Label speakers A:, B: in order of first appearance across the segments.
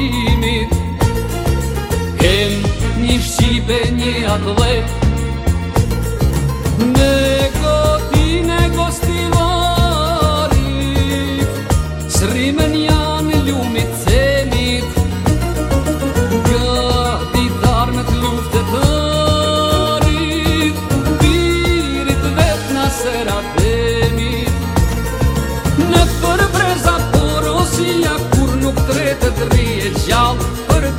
A: besimit Kem një shqipe një atlet Në gotin e gostivarit Srimen janë ljumit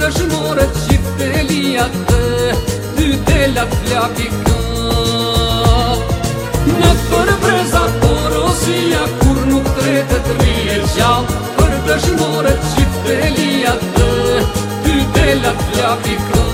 A: dëshmore që i felia të Ty të flak i ka Në për breza porosia Kur nuk tretet rejtë rije Për dëshmore që i felia të Ty të flak i ka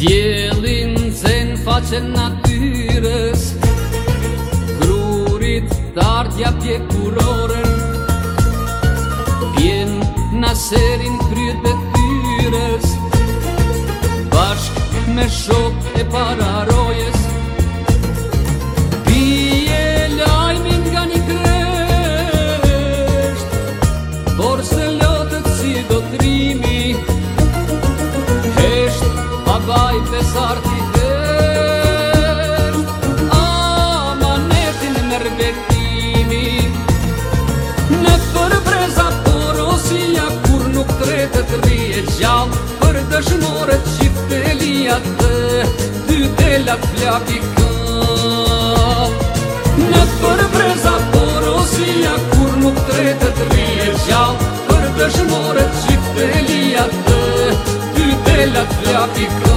A: Djelin zen facen natyres Grurit tartja pje kuroren Pjen naserin kryet betyres Bashk me shok e pararojes gjallë Për dëshmore që të lijat të Ty të lak flak i ka Në të për porosia Kur nuk të tri të rije gjallë Për dëshmore që të lijat të Ty të lak flak i ka